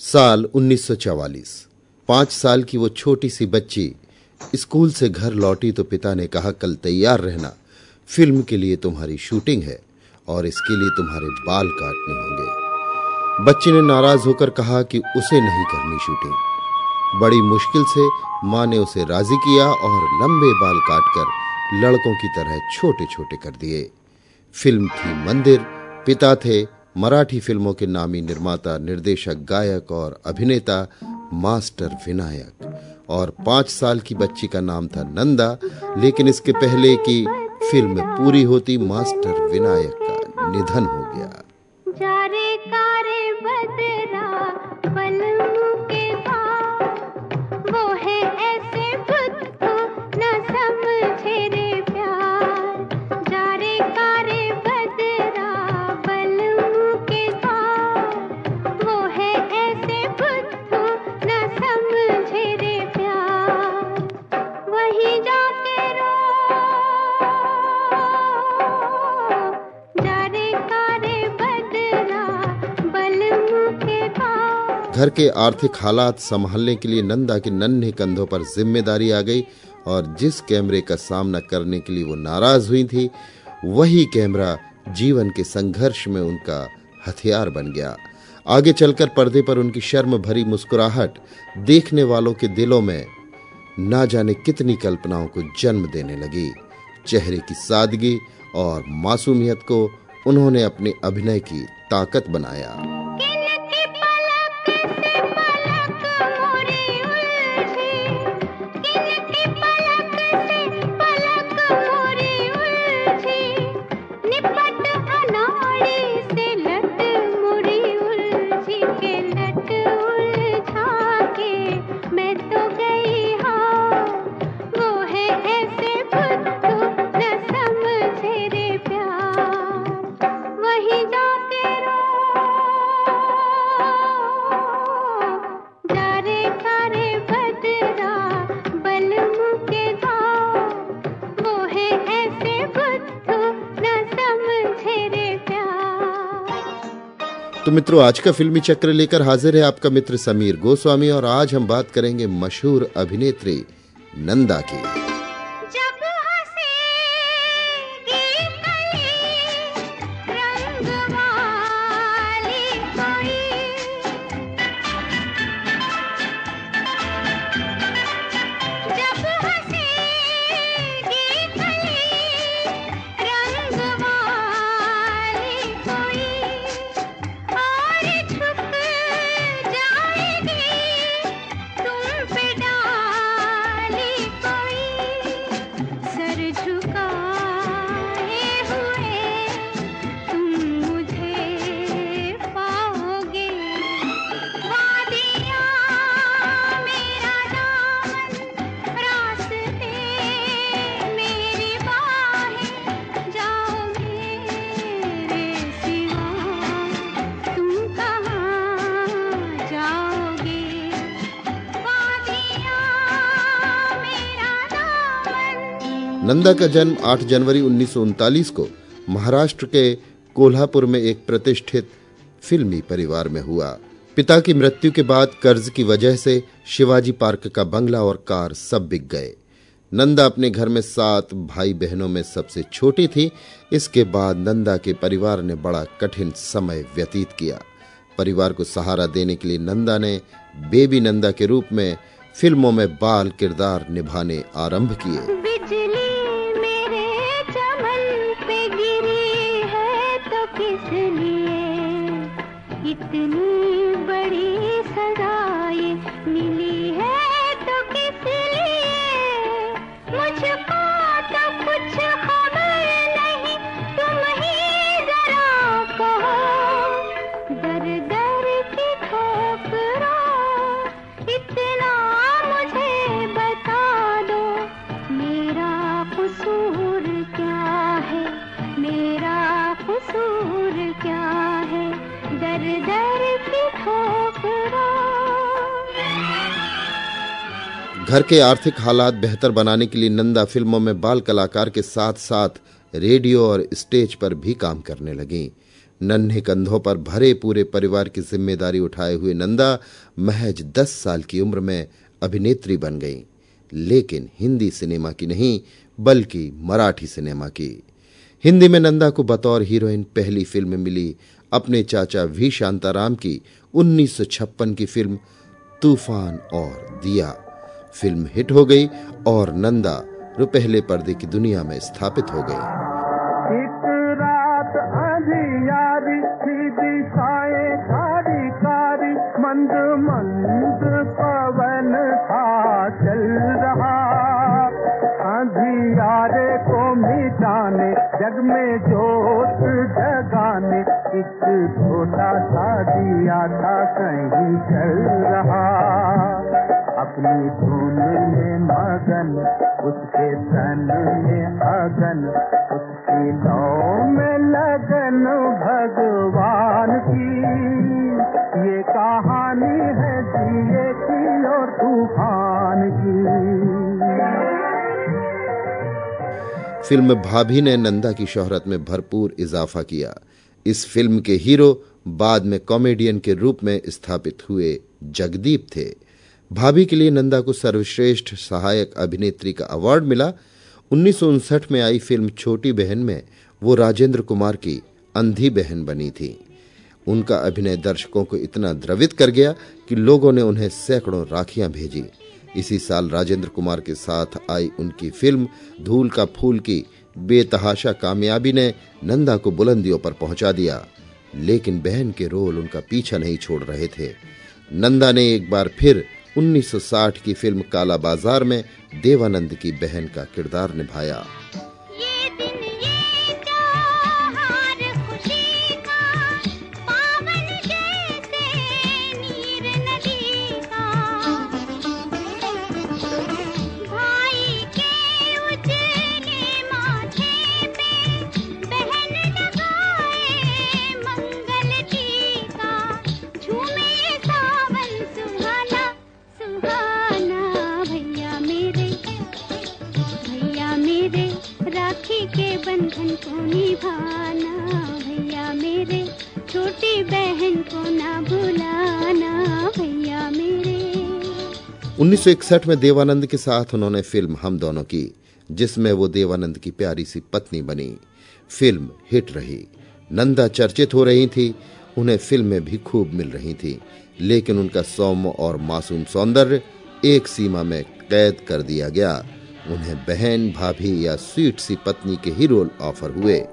साल 1944 पाँच साल की वो छोटी सी बच्ची स्कूल से घर लौटी तो पिता ने कहा, कल तैयार रहना। फ़िल्म के लिए तुम्हारी शूटिंग है और इसके लिए तुम्हारे बाल काटने होंगे। बच्ची ने नाराज़ होकर कहा कि उसे नहीं करनी शूटिंग। बड़ी मुश्किल से माँ ने उसे राज़ी किया और लंबे बाल काटकर लड़कों की तरह छोटे छोटे कर दिए। फ़िल्म थी मंदिर, पिता थे मराठी फ़िल्मों के नामी निर्माता, निर्देशक, गायक और अभिनेता, मास्टर विनायक। और पाँच साल की बच्ची का नाम था नंदा, लेकिन इसके पहले की फ़िल्म पूरी होती मास्टर विनायक का निधन हो गया। जारे कारे बदरा घर के आर्थिक हालात संभालने के लिए नंदा के नन्हे कंधों पर ज़िम्मेदारी आ गई और जिस कैमरे का सामना करने के लिए वो नाराज़ हुई थी, वही कैमरा जीवन के संघर्ष में उनका हथियार बन गया। आगे चलकर पर्दे पर उनकी शर्म भरी मुस्कुराहट देखने वालों के दिलों में ना जाने कितनी कल्पनाओं को जन्म देने लगी। चेहरे की सादगी और मासूमियत को उन्होंने अपने अभिनय की ताकत बनाया। तो मित्रों, आज का फिल्मी चक्र लेकर हाजिर है आपका मित्र समीर गोस्वामी और आज हम बात करेंगे मशहूर अभिनेत्री नंदा की। नंदा का जन्म 8 जनवरी उन्नीस सौ उनतालीस को महाराष्ट्र के कोल्हापुर में एक प्रतिष्ठित फिल्मी परिवार में हुआ। पिता की मृत्यु के बाद कर्ज की वजह से शिवाजी पार्क का बंगला और कार सब बिक गए। नंदा अपने घर में सात भाई बहनों में सबसे छोटी थी। इसके बाद नंदा के परिवार ने बड़ा कठिन समय व्यतीत किया। परिवार को सहारा देने के लिए नंदा ने बेबी नंदा के रूप में फ़िल्मों में बाल किरदार निभाने आरंभ किए। इतनी घर के आर्थिक हालात बेहतर बनाने के लिए नंदा फ़िल्मों में बाल कलाकार के साथ साथ रेडियो और स्टेज पर भी काम करने लगी। नन्हे कंधों पर भरे पूरे परिवार की ज़िम्मेदारी उठाए हुए नंदा महज दस साल की उम्र में अभिनेत्री बन गई। लेकिन हिंदी सिनेमा की नहीं, बल्कि मराठी सिनेमा की। हिंदी में नंदा को बतौर हीरोइन पहली फ़िल्म मिली अपने चाचा वी शांताराम की 1956 की फ़िल्म तूफ़ान और दिया। फ़िल्म हिट हो गई और नंदा रुपहले पर्दे की दुनिया में स्थापित हो गई। मंद मंद को मिटाने, जग में एक छोटा सा दिया था कहीं चल रहा। अपनी धुन मगन उसके तन में अगन उसकी नौ में लगन भगवान की। ये कहानी है जिए की और तूफ़ान की। फ़िल्म भाभी ने नंदा की शोहरत में भरपूर इजाफा किया। इस फ़िल्म के हीरो बाद में कॉमेडियन के रूप में स्थापित हुए जगदीप थे। भाभी के लिए नंदा को सर्वश्रेष्ठ सहायक अभिनेत्री का अवार्ड मिला। उन्नीस सौ उनसठ में आई फ़िल्म छोटी बहन में वो राजेंद्र कुमार की अंधी बहन बनी थी। उनका अभिनय दर्शकों को इतना द्रवित कर गया कि लोगों ने उन्हें सैकड़ों राखियाँ भेजी। इसी साल राजेंद्र कुमार के साथ आई उनकी फ़िल्म धूल का फूल की बेतहाशा कामयाबी ने नंदा को बुलंदियों पर पहुँचा दिया। लेकिन बहन के रोल उनका पीछा नहीं छोड़ रहे थे। नंदा ने एक बार फिर 1960 की फ़िल्म काला बाज़ार में देवानंद की बहन का किरदार निभाया। 1961 में देवानंद के साथ उन्होंने फ़िल्म हम दोनों की, जिसमें वो देवानंद की प्यारी सी पत्नी बनी। फ़िल्म हिट रही। नंदा चर्चित हो रही थी, उन्हें फ़िल्में भी खूब मिल रही थी। लेकिन उनका सौम्य और मासूम सौंदर्य एक सीमा में कैद कर दिया गया। उन्हें बहन, भाभी या स्वीट सी पत्नी के ही रोल ऑफ़र हुए।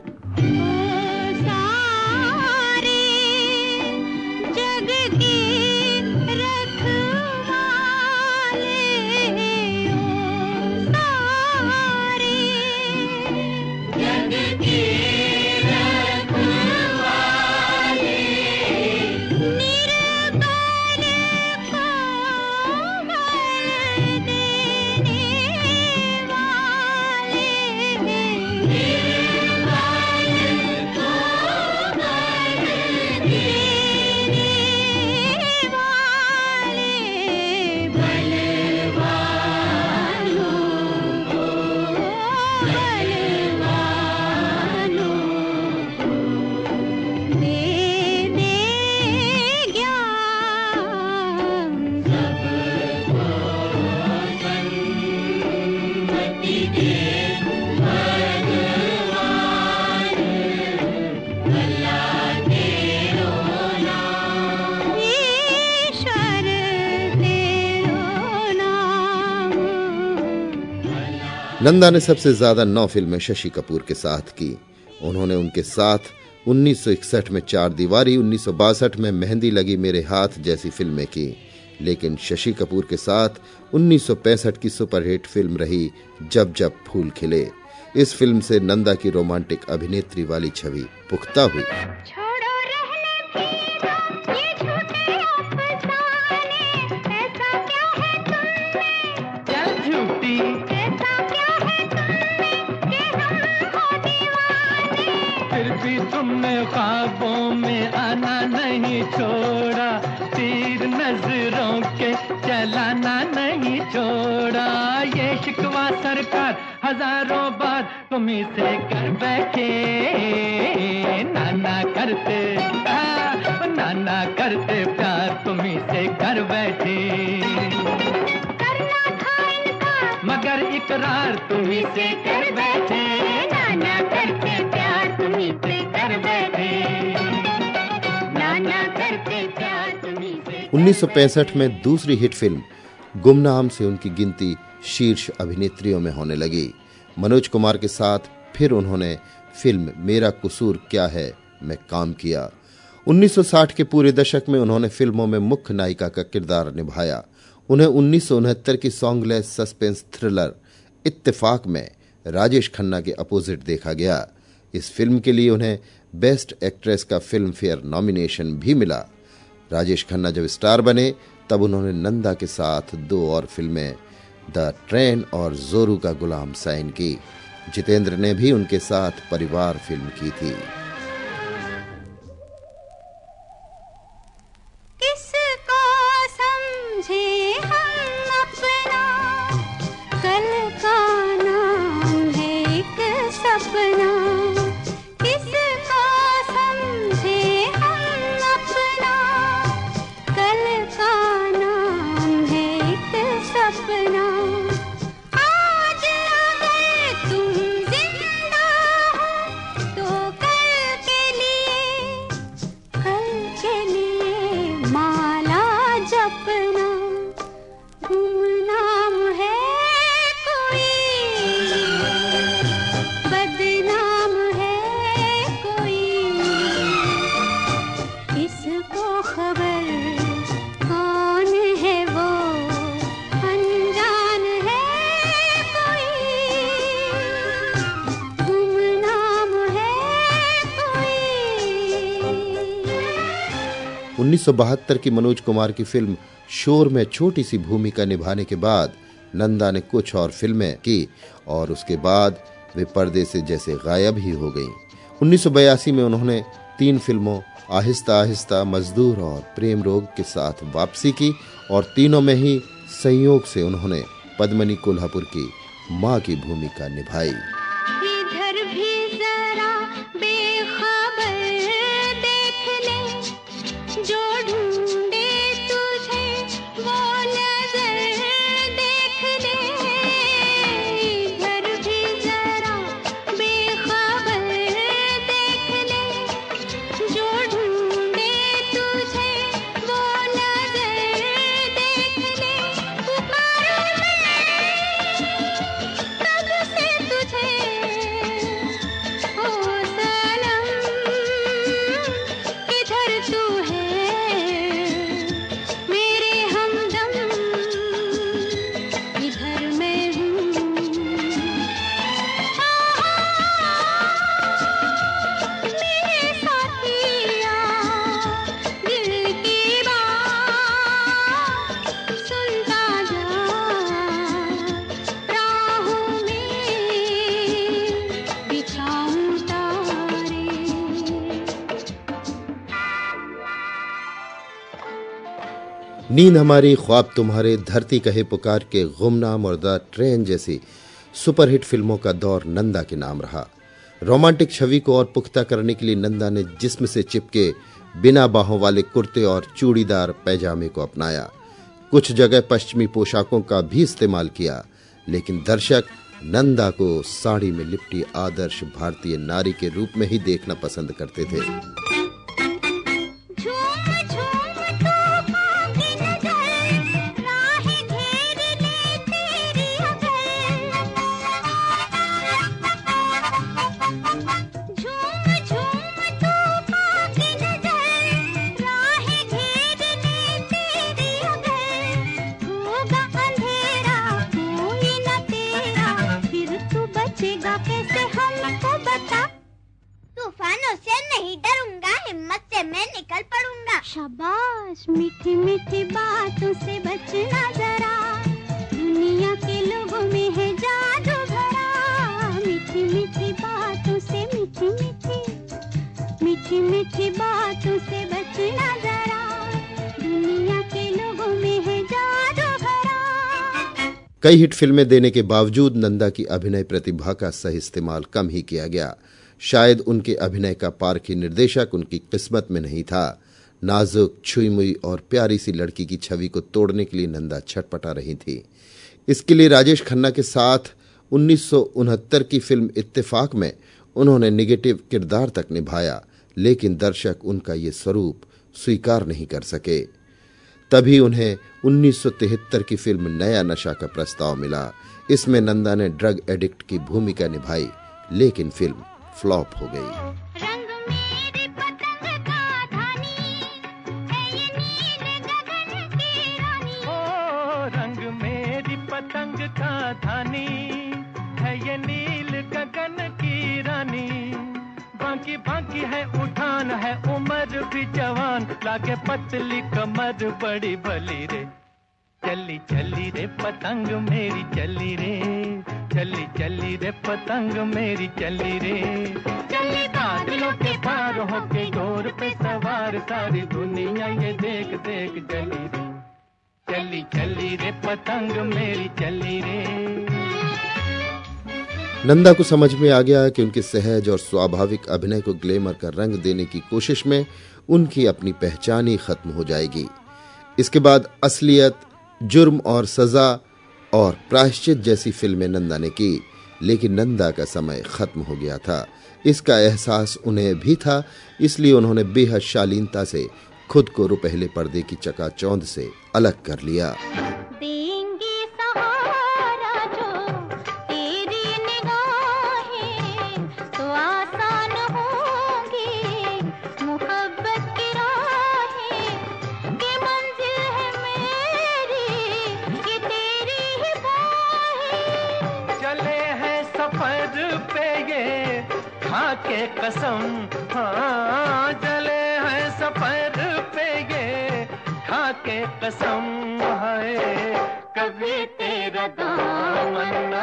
नंदा ने सबसे ज़्यादा नौ फ़िल्में शशि कपूर के साथ की। उन्होंने उनके साथ 1961 में चार दीवारी, उन्नीस सौ बासठ में मेहंदी लगी मेरे हाथ जैसी फ़िल्में की। लेकिन शशि कपूर के साथ 1965 की सुपरहिट फ़िल्म रही जब जब फूल खिले। इस फ़िल्म से नंदा की रोमांटिक अभिनेत्री वाली छवि पुख्ता हुई। ख्वाबों में आना नहीं छोड़ा। तीर नज़रों के चलाना नहीं छोड़ा। ये शिकवा सरकार हज़ारों बार तुम्हें से कर बैठे। नाना करते नाना करते प्यार तुम्हें से कर बैठे। करना था इनकार मगर इकरार तुम्हें से कर बैठे। नाना करते 1965 में दूसरी हिट फ़िल्म गुमनाम से उनकी गिनती शीर्ष अभिनेत्रियों में होने लगी। मनोज कुमार के साथ फिर उन्होंने फ़िल्म मेरा कसूर क्या है में काम किया। 1960 के पूरे दशक में उन्होंने फ़िल्मों में मुख्य नायिका का किरदार निभाया। उन्हें उन्नीस सौ उनहत्तर की सॉन्गलेस सस्पेंस थ्रिलर इत्तेफाक में राजेश खन्ना के अपोजिट देखा गया। इस फ़िल्म के लिए उन्हें बेस्ट एक्ट्रेस का फ़िल्म फेयर नॉमिनेशन भी मिला। राजेश खन्ना जब स्टार बने, तब उन्होंने नंदा के साथ दो और फ़िल्में, द ट्रेन और जोरू का गुलाम साइन की। जितेंद्र ने भी उनके साथ परिवार फ़िल्म की थी। 1972 की मनोज कुमार की फ़िल्म शोर में छोटी सी भूमिका निभाने के बाद नंदा ने कुछ और फ़िल्में की और उसके बाद वे पर्दे से जैसे गायब ही हो गईं। 1982 में उन्होंने तीन फ़िल्मों, आहिस्ता आहिस्ता, मजदूर और प्रेम रोग के साथ वापसी की और तीनों में ही संयोग से उन्होंने पद्मनी कोल्हापुर की माँ की भूमिका निभाई नींद हमारी, ख्वाब तुम्हारे धरती कहे पुकार के गुमनाम और द ट्रेन जैसी सुपरहिट फ़िल्मों का दौर नंदा के नाम रहा। रोमांटिक छवि को और पुख्ता करने के लिए नंदा ने जिस्म से चिपके बिना बाहों वाले कुर्ते और चूड़ीदार पैजामे को अपनाया। कुछ जगह पश्चिमी पोशाकों का भी इस्तेमाल किया, लेकिन दर्शक नंदा को साड़ी में लिपटी आदर्श भारतीय नारी के रूप में ही देखना पसंद करते थे। कई हिट फ़िल्में देने के बावजूद नंदा की अभिनय प्रतिभा का सही इस्तेमाल कम ही किया गया। शायद उनके अभिनय का पारखी निर्देशक उनकी किस्मत में नहीं था। नाजुक छुई मुई और प्यारी सी लड़की की छवि को तोड़ने के लिए नंदा छटपटा रही थी। इसके लिए राजेश खन्ना के साथ उन्नीस सौ उनहत्तर की फ़िल्म इत्तेफाक में उन्होंने निगेटिव किरदार तक निभाया, लेकिन दर्शक उनका ये स्वरूप स्वीकार नहीं कर सके। तभी उन्हें 1973 की फ़िल्म नया नशा का प्रस्ताव मिला। इसमें नंदा ने ड्रग एडिक्ट की भूमिका निभाई लेकिन फ़िल्म फ्लॉप हो गई। बाकी बाकी है उठान, है उम्र भी जवान। लागे पतली कमर, बड़ी भली रे। चली चली रे पतंग मेरी, चली रे। चली चली रे पतंग मेरी, चली रे। चली बादलों के पार होके गोर पे सवार, सारी दुनिया ये देख देख चली रे। चली चली रे पतंग मेरी, चली रे। नंदा को समझ में आ गया कि उनके सहज और स्वाभाविक अभिनय को ग्लैमर का रंग देने की कोशिश में उनकी अपनी पहचान ही खत्म हो जाएगी। इसके बाद असलियत, जुर्म और सजा और प्रायश्चित जैसी फ़िल्में नंदा ने की, लेकिन नंदा का समय खत्म हो गया था। इसका एहसास उन्हें भी था, इसलिए उन्होंने बेहद शालीनता से खुद को रुपहले पर्दे की चकाचौंध से अलग कर लिया। कसम है, कभी तेरा दामन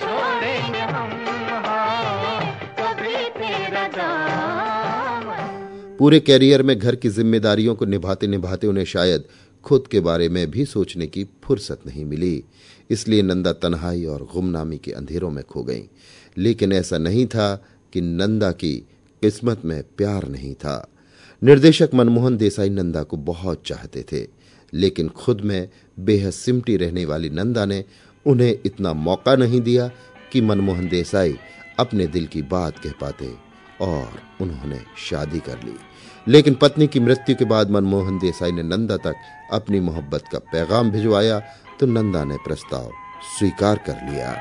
छोड़ेंगे हम हाँ कभी तेरा दामन। पूरे कैरियर में घर की जिम्मेदारियों को निभाते निभाते उन्हें शायद खुद के बारे में भी सोचने की फुर्सत नहीं मिली। इसलिए नंदा तन्हाई और गुमनामी के अंधेरों में खो गई। लेकिन ऐसा नहीं था कि नंदा की किस्मत में प्यार नहीं था। निर्देशक मनमोहन देसाई नंदा को बहुत चाहते थे। लेकिन खुद में बेहद सिमटी रहने वाली नंदा ने उन्हें इतना मौका नहीं दिया कि मनमोहन देसाई अपने दिल की बात कह पाते और उन्होंने शादी कर ली। लेकिन पत्नी की मृत्यु के बाद मनमोहन देसाई ने नंदा तक अपनी मोहब्बत का पैगाम भिजवाया तो नंदा ने प्रस्ताव स्वीकार कर लिया।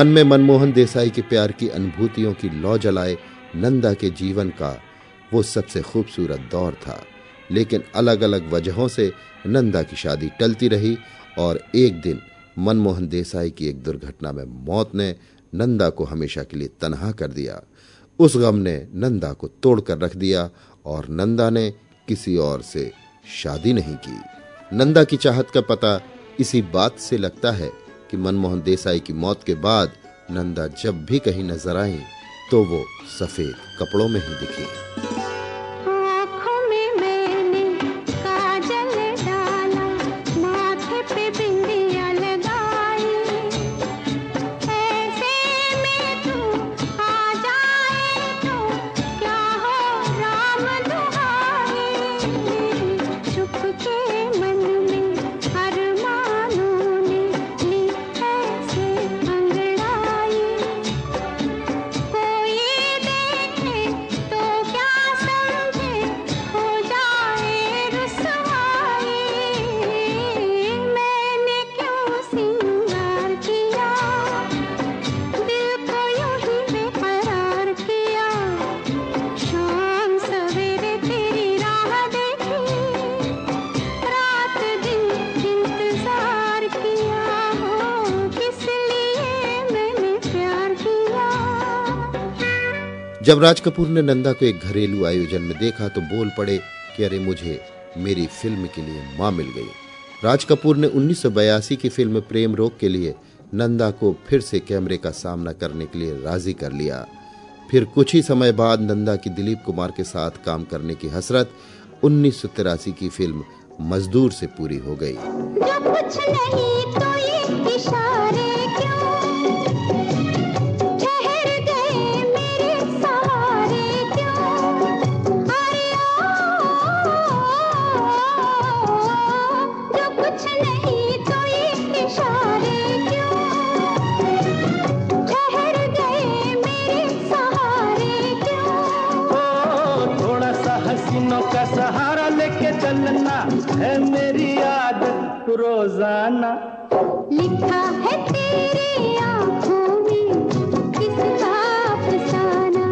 मन में मनमोहन देसाई के प्यार की अनुभूतियों की लौ जलाए नंदा के जीवन का वो सबसे खूबसूरत दौर था। लेकिन अलग अलग वजहों से नंदा की शादी टलती रही और एक दिन मनमोहन देसाई की एक दुर्घटना में मौत ने नंदा को हमेशा के लिए तनहा कर दिया। उस गम ने नंदा को तोड़कर रख दिया और नंदा ने किसी और से शादी नहीं की। नंदा की चाहत का पता इसी बात से लगता है कि मनमोहन देसाई की मौत के बाद नंदा जब भी कहीं नज़र आई तो वो सफ़ेद कपड़ों में ही दिखी। जब राज कपूर ने नंदा को एक घरेलू आयोजन में देखा तो बोल पड़े कि अरे मुझे मेरी फ़िल्म के लिए माँ मिल गई। राज कपूर ने 1982 की फ़िल्म प्रेम रोग के लिए नंदा को फिर से कैमरे का सामना करने के लिए राज़ी कर लिया। फिर कुछ ही समय बाद नंदा की दिलीप कुमार के साथ काम करने की हसरत उन्नीस सौ तिरासी की फ़िल्म मजदूर से पूरी हो गई। जो कुछ नहीं तो ये इशारे रोज़ाना। लिखा है तेरी आँखों में किसका अफसाना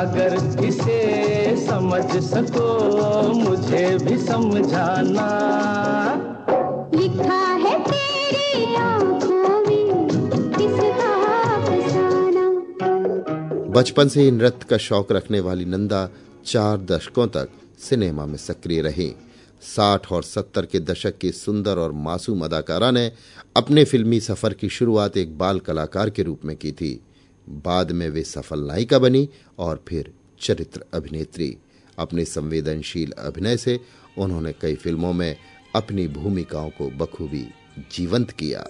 अगर इसे समझ सको मुझे भी समझाना। लिखा है तेरी आँखों में किसका अफसाना बचपन से ही नृत्य का शौक रखने वाली नंदा चार दशकों तक सिनेमा में सक्रिय रही। साठ और सत्तर के दशक की सुंदर और मासूम अदाकारा ने अपने फिल्मी सफ़र की शुरुआत एक बाल कलाकार के रूप में की थी। बाद में वे सफल नायिका बनी और फिर चरित्र अभिनेत्री। अपने संवेदनशील अभिनय से उन्होंने कई फ़िल्मों में अपनी भूमिकाओं को बखूबी जीवंत किया।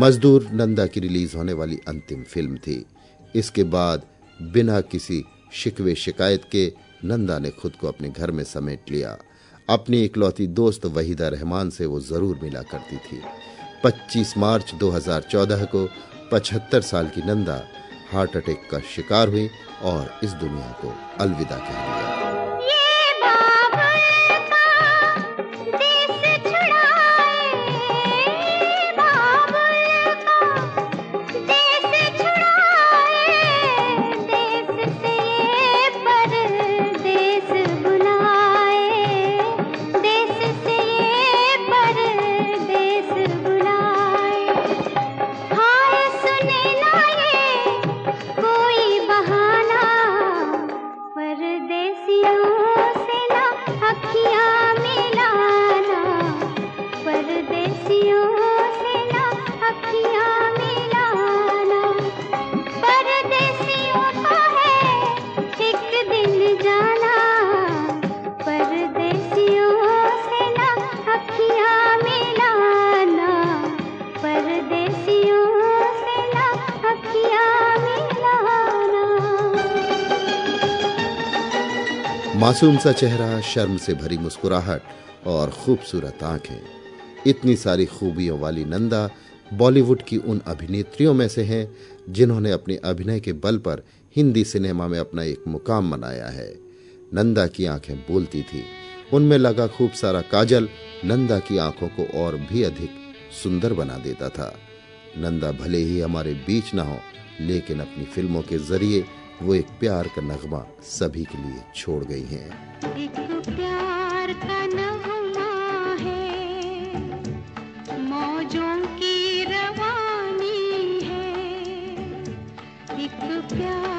मजदूर नंदा की रिलीज़ होने वाली अंतिम फ़िल्म थी। इसके बाद बिना किसी शिकवे शिकायत के नंदा ने खुद को अपने घर में समेट लिया। अपनी इकलौती दोस्त वहीदा रहमान से वो ज़रूर मिला करती थी। 25 मार्च 2014 को 75 साल की नंदा हार्ट अटैक का शिकार हुई और इस दुनिया को अलविदा कह दिया। परदेसियों मासूम सा चेहरा, शर्म से भरी मुस्कुराहट और खूबसूरत आँखें। इतनी सारी खूबियों वाली नंदा बॉलीवुड की उन अभिनेत्रियों में से हैं, जिन्होंने अपने अभिनय के बल पर हिंदी सिनेमा में अपना एक मुकाम बनाया है। नंदा की आँखें बोलती थी। उनमें लगा खूब सारा काजल नंदा की आँखों को और भी अधिक सुंदर बना देता था। नंदा भले ही हमारे बीच ना हो, लेकिन अपनी फ़िल्मों के ज़रिए वो एक प्यार का नगमा सभी के लिए छोड़ गई हैं। एक प्यार का नगमा है, मौजों की रवानी है। एक प्यार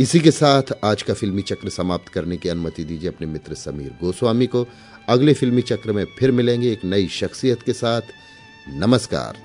इसी के साथ आज का फिल्मी चक्र समाप्त करने की अनुमति दीजिए अपने मित्र समीर गोस्वामी को। अगले फिल्मी चक्र में फिर मिलेंगे एक नई शख्सियत के साथ। नमस्कार।